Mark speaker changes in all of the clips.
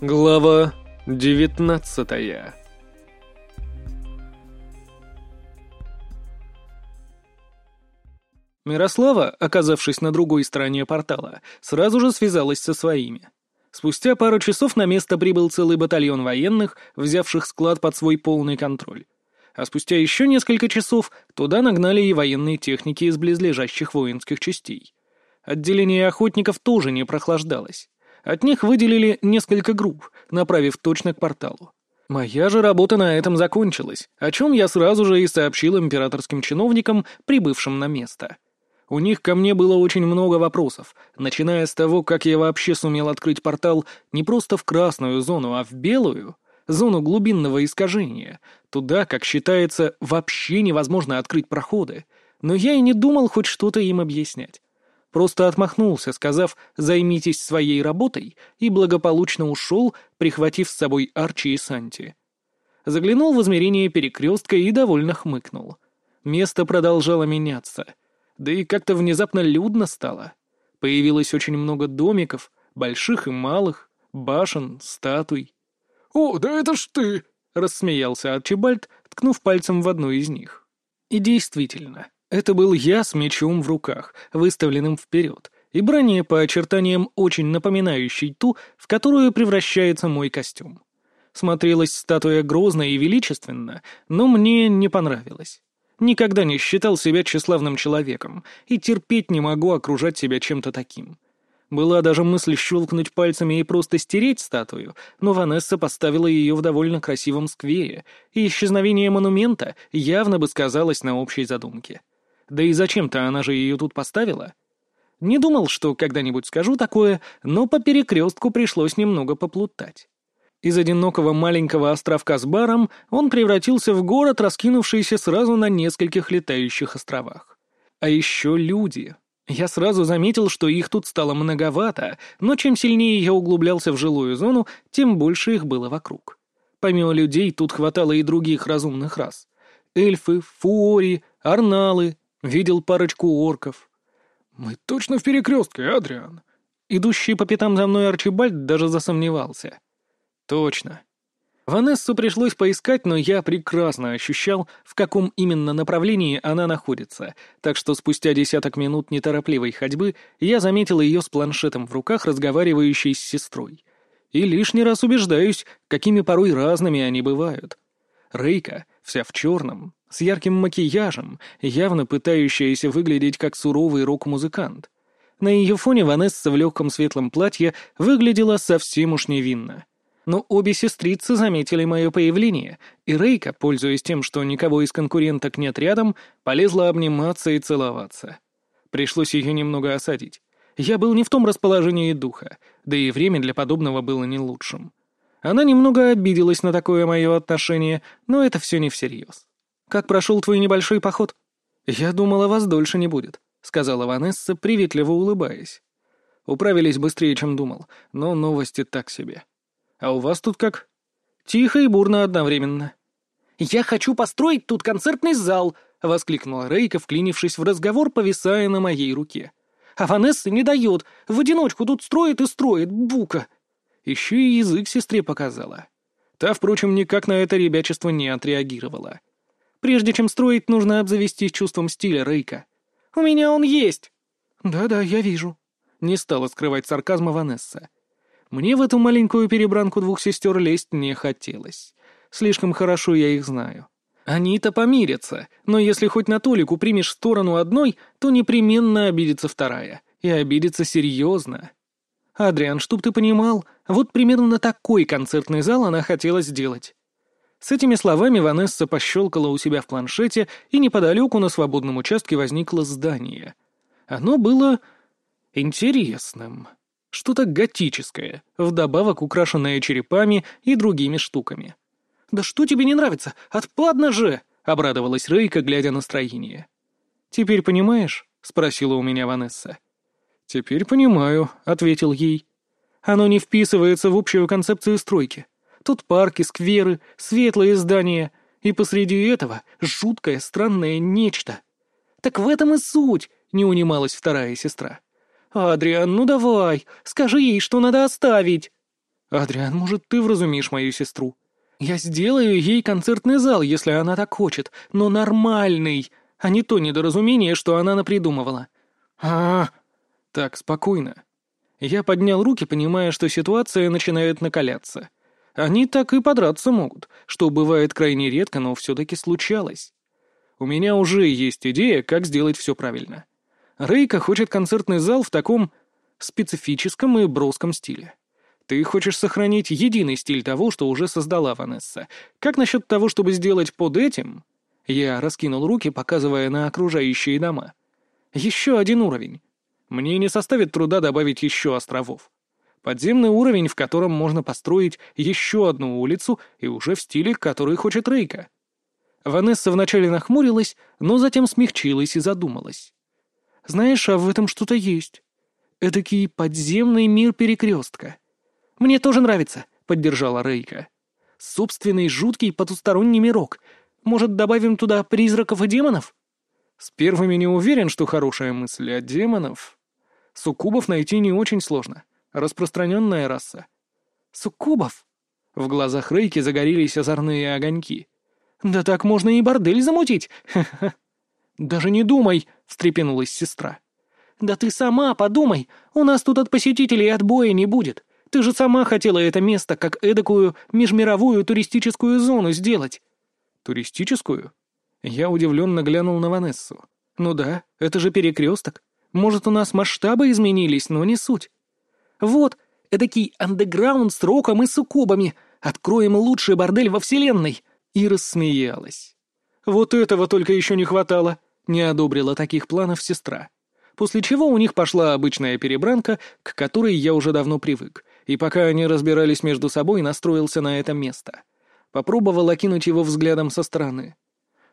Speaker 1: Глава девятнадцатая Мирослава, оказавшись на другой стороне портала, сразу же связалась со своими. Спустя пару часов на место прибыл целый батальон военных, взявших склад под свой полный контроль. А спустя еще несколько часов туда нагнали и военные техники из близлежащих воинских частей. Отделение охотников тоже не прохлаждалось. От них выделили несколько групп, направив точно к порталу. Моя же работа на этом закончилась, о чем я сразу же и сообщил императорским чиновникам, прибывшим на место. У них ко мне было очень много вопросов, начиная с того, как я вообще сумел открыть портал не просто в красную зону, а в белую, зону глубинного искажения, туда, как считается, вообще невозможно открыть проходы, но я и не думал хоть что-то им объяснять. Просто отмахнулся, сказав «займитесь своей работой», и благополучно ушел, прихватив с собой Арчи и Санти. Заглянул в измерение перекрестка и довольно хмыкнул. Место продолжало меняться. Да и как-то внезапно людно стало. Появилось очень много домиков, больших и малых, башен, статуй.
Speaker 2: «О, да это ж ты!» — рассмеялся Арчибальд, ткнув пальцем в одну из них.
Speaker 1: И действительно, это был я с мечом в руках, выставленным вперед, и броне по очертаниям очень напоминающей ту, в которую превращается мой костюм. Смотрелась статуя грозно и величественно, но мне не понравилось. Никогда не считал себя тщеславным человеком и терпеть не могу окружать себя чем-то таким. Была даже мысль щелкнуть пальцами и просто стереть статую, но Ванесса поставила ее в довольно красивом сквере, и исчезновение монумента явно бы сказалось на общей задумке. Да и зачем-то она же ее тут поставила. Не думал, что когда-нибудь скажу такое, но по перекрестку пришлось немного поплутать. Из одинокого маленького островка с баром он превратился в город, раскинувшийся сразу на нескольких летающих островах. А еще люди. Я сразу заметил, что их тут стало многовато, но чем сильнее я углублялся в жилую зону, тем больше их было вокруг. Помимо людей тут хватало и других разумных рас. Эльфы, фуори, арналы, Видел парочку орков.
Speaker 2: «Мы точно в перекрестке, Адриан!»
Speaker 1: Идущий по пятам за мной Арчибальд даже засомневался. «Точно. Ванессу пришлось поискать, но я прекрасно ощущал, в каком именно направлении она находится, так что спустя десяток минут неторопливой ходьбы я заметил ее с планшетом в руках, разговаривающей с сестрой. И лишний раз убеждаюсь, какими порой разными они бывают. Рейка, вся в черном, с ярким макияжем, явно пытающаяся выглядеть как суровый рок-музыкант. На ее фоне Ванесса в легком светлом платье выглядела совсем уж невинно. Но обе сестрицы заметили мое появление, и Рейка, пользуясь тем, что никого из конкуренток нет рядом, полезла обниматься и целоваться. Пришлось ее немного осадить. Я был не в том расположении духа, да и время для подобного было не лучшим. Она немного обиделась на такое мое отношение, но это все не всерьез. «Как прошел твой небольшой поход?» «Я думала, вас дольше не будет», — сказала Ванесса, приветливо улыбаясь. Управились быстрее, чем думал, но новости так себе. «А у вас тут как?» «Тихо и бурно одновременно».
Speaker 3: «Я хочу построить тут концертный зал!» — воскликнула Рейка, вклинившись в разговор, повисая на моей руке. «А Ванесса не дает, в одиночку тут строит и строит, бука!»
Speaker 1: Еще и язык сестре показала. Та, впрочем, никак на это ребячество не отреагировала. Прежде чем строить, нужно обзавестись чувством стиля, Рейка.
Speaker 3: У меня он есть.
Speaker 1: Да-да, я вижу. Не стала скрывать сарказма Ванесса. Мне в эту маленькую перебранку двух сестер лезть не хотелось. Слишком хорошо я их знаю. Они-то помирятся, но если хоть на Толику примешь сторону одной, то непременно обидится вторая. И обидится серьезно. Адриан, чтоб ты понимал, вот примерно такой концертный зал она хотела сделать. С этими словами Ванесса пощелкала у себя в планшете, и неподалеку на свободном участке возникло здание. Оно было интересным. Что-то готическое, вдобавок украшенное черепами и другими штуками.
Speaker 3: «Да что тебе не нравится? Отпадно же!»
Speaker 1: — обрадовалась Рейка, глядя на строение. «Теперь понимаешь?» — спросила у меня Ванесса. «Теперь понимаю», — ответил ей. «Оно не вписывается в общую концепцию стройки. Тут парки, скверы, светлые здания, и посреди этого жуткое странное нечто.
Speaker 3: «Так в этом и суть!» — не унималась вторая сестра. «Адриан, ну давай, скажи ей, что надо оставить!»
Speaker 1: «Адриан, может, ты вразумишь мою сестру? Я сделаю ей концертный зал, если она так хочет, но нормальный, а не то недоразумение, что она напридумывала». А, -а, а Так, спокойно. Я поднял руки, понимая, что ситуация начинает накаляться. Они так и подраться могут, что бывает крайне редко, но все-таки случалось. У меня уже есть идея, как сделать все правильно. Рейка хочет концертный зал в таком специфическом и броском стиле. Ты хочешь сохранить единый стиль того, что уже создала Ванесса. Как насчет того, чтобы сделать под этим? Я раскинул руки, показывая на окружающие дома. Еще один уровень. Мне не составит труда добавить еще островов. Подземный уровень, в котором можно построить еще одну улицу и уже в стиле, который хочет Рейка. Ванесса вначале нахмурилась, но затем смягчилась и задумалась. «Знаешь, а в этом что-то есть. Эдакий подземный мир перекрестка. «Мне тоже нравится», — поддержала Рейка. «Собственный жуткий потусторонний мирок. Может, добавим туда призраков и демонов?» «С первыми не уверен, что хорошая мысль, а демонов...» «Суккубов найти не очень сложно. Распространенная раса». «Суккубов?» В глазах Рейки загорелись озорные огоньки. «Да так можно и бордель замутить! Ха-ха!» «Даже не думай!» — встрепенулась сестра. «Да ты сама подумай! У нас тут от посетителей отбоя не будет. Ты же сама хотела это место как эдакую межмировую туристическую зону сделать». «Туристическую?» Я удивленно глянул на Ванессу. «Ну да, это же перекресток. Может, у нас масштабы изменились, но не суть. Вот, эдакий андеграунд с роком и суккубами. Откроем лучший бордель во вселенной!» И рассмеялась. «Вот этого только еще не хватало!» Не одобрила таких планов сестра. После чего у них пошла обычная перебранка, к которой я уже давно привык, и пока они разбирались между собой, настроился на это место. Попробовал окинуть его взглядом со стороны.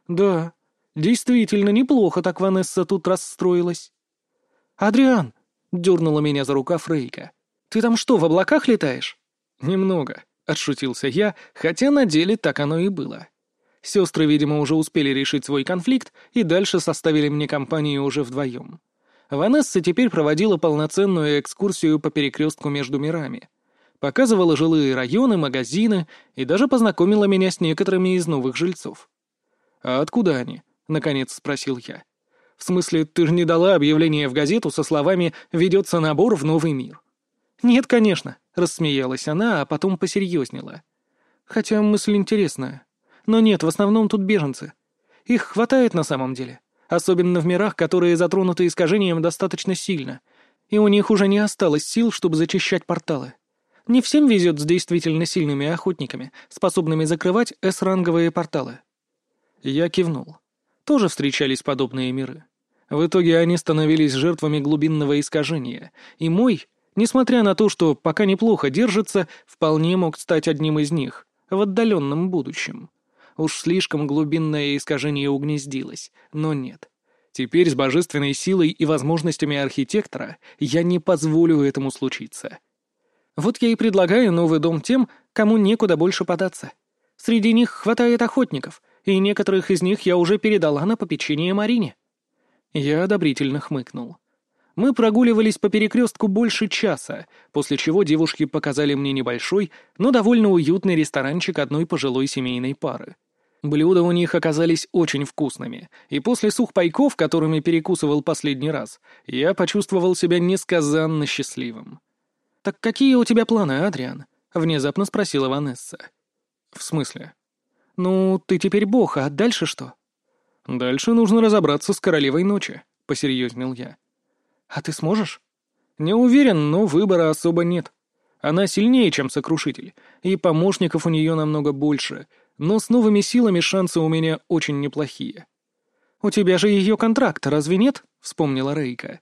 Speaker 1: «Да, действительно неплохо так Ванесса тут расстроилась». «Адриан!» — дернула меня за рукав Рейка. «Ты там что, в облаках летаешь?» «Немного», — отшутился я, хотя на деле так оно и было. Сестры, видимо, уже успели решить свой конфликт и дальше составили мне компанию уже вдвоем. Ванесса теперь проводила полноценную экскурсию по перекрестку между мирами. Показывала жилые районы, магазины и даже познакомила меня с некоторыми из новых жильцов. «А откуда они?» — наконец спросил я. «В смысле, ты же не дала объявление в газету со словами «Ведется набор в новый мир»?» «Нет, конечно», — рассмеялась она, а потом посерьезнела. «Хотя мысль интересная. Но нет, в основном тут беженцы. Их хватает на самом деле особенно в мирах, которые затронуты искажением достаточно сильно, и у них уже не осталось сил, чтобы зачищать порталы. Не всем везет с действительно сильными охотниками, способными закрывать С-ранговые порталы. Я кивнул. Тоже встречались подобные миры. В итоге они становились жертвами глубинного искажения, и мой, несмотря на то, что пока неплохо держится, вполне мог стать одним из них в отдаленном будущем. Уж слишком глубинное искажение угнездилось, но нет. Теперь с божественной силой и возможностями архитектора я не позволю этому случиться. Вот я и предлагаю новый дом тем, кому некуда больше податься. Среди них хватает охотников, и некоторых из них я уже передала на попечение Марине. Я одобрительно хмыкнул. Мы прогуливались по перекрестку больше часа, после чего девушки показали мне небольшой, но довольно уютный ресторанчик одной пожилой семейной пары. Блюда у них оказались очень вкусными, и после сухпайков, которыми перекусывал последний раз, я почувствовал себя несказанно счастливым. «Так какие у тебя планы, Адриан?» — внезапно спросила Ванесса. «В смысле?» «Ну, ты теперь бог, а дальше что?» «Дальше нужно разобраться с королевой ночи», — посерьезнел я. «А ты сможешь?» «Не уверен, но выбора особо нет. Она сильнее, чем сокрушитель, и помощников у нее намного больше, но с новыми силами шансы у меня очень неплохие. «У тебя же ее контракт, разве нет?» — вспомнила Рейка.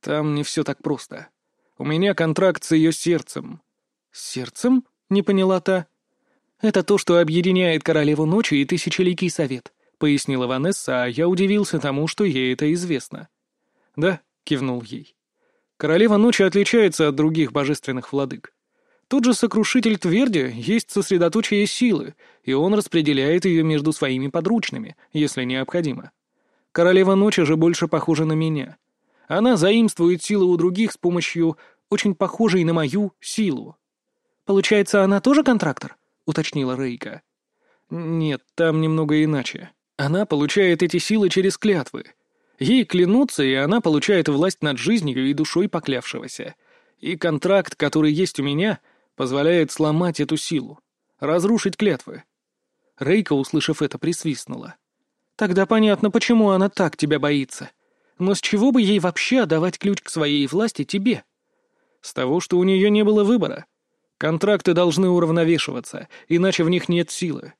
Speaker 1: «Там не все так просто. У меня контракт с ее сердцем». «Сердцем?» — не поняла та. «Это то, что объединяет Королеву Ночи и Тысячеликий Совет», — пояснила Ванесса, а я удивился тому, что ей это известно. «Да», — кивнул ей. «Королева Ночи отличается от других божественных владык. Тот же сокрушитель тверди есть сосредоточие силы, и он распределяет ее между своими подручными, если необходимо. Королева ночи же больше похожа на меня. Она заимствует силы у других с помощью очень похожей на мою силу.
Speaker 3: Получается, она тоже контрактор?» — уточнила Рейка.
Speaker 1: «Нет, там немного иначе. Она получает эти силы через клятвы. Ей клянутся, и она получает власть над жизнью и душой поклявшегося. И контракт, который есть у меня, позволяет сломать эту силу, разрушить клятвы».
Speaker 3: Рейка, услышав это, присвистнула. «Тогда понятно, почему она так тебя боится. Но с чего бы ей вообще отдавать ключ к своей власти тебе?»
Speaker 1: «С того, что у нее не было выбора. Контракты должны уравновешиваться, иначе в них нет силы.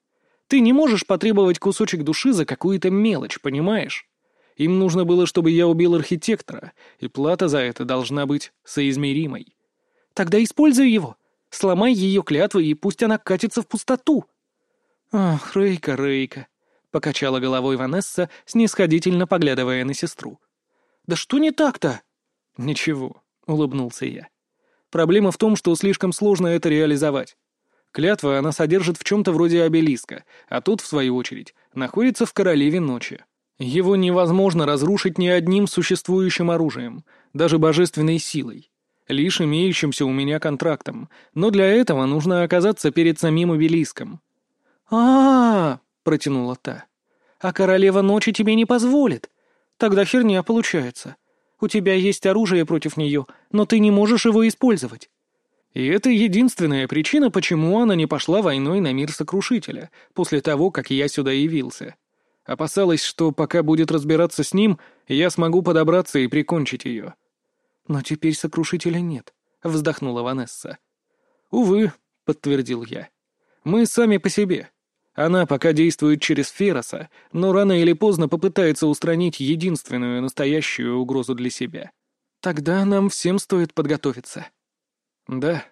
Speaker 1: Ты не можешь потребовать кусочек души за какую-то мелочь, понимаешь? Им нужно было, чтобы я убил архитектора, и плата за это должна быть соизмеримой.
Speaker 3: Тогда используй его. Сломай ее клятвы, и пусть она катится в пустоту.
Speaker 1: Ах, Рейка, Рейка, — покачала головой Ванесса, снисходительно поглядывая на сестру.
Speaker 3: «Да что не так-то?»
Speaker 1: «Ничего», — улыбнулся я. Проблема в том, что слишком сложно это реализовать. Клятва она содержит в чем-то вроде обелиска, а тут, в свою очередь, находится в Королеве Ночи. Его невозможно разрушить ни одним существующим оружием, даже божественной силой, лишь имеющимся у меня контрактом, но для этого нужно оказаться перед самим обелиском.
Speaker 3: а, -а, -а протянула та. «А Королева Ночи тебе не позволит. Тогда херня получается. У тебя есть оружие против нее, но ты не можешь его использовать».
Speaker 1: И это единственная причина, почему она не пошла войной на мир Сокрушителя, после того, как я сюда явился. Опасалась, что пока будет разбираться с ним, я смогу подобраться и прикончить ее.
Speaker 3: «Но теперь Сокрушителя нет», — вздохнула Ванесса.
Speaker 1: «Увы», — подтвердил я. «Мы сами по себе. Она пока действует через Фероса, но рано или поздно попытается устранить единственную настоящую угрозу для себя.
Speaker 3: Тогда нам всем стоит подготовиться.
Speaker 1: Да,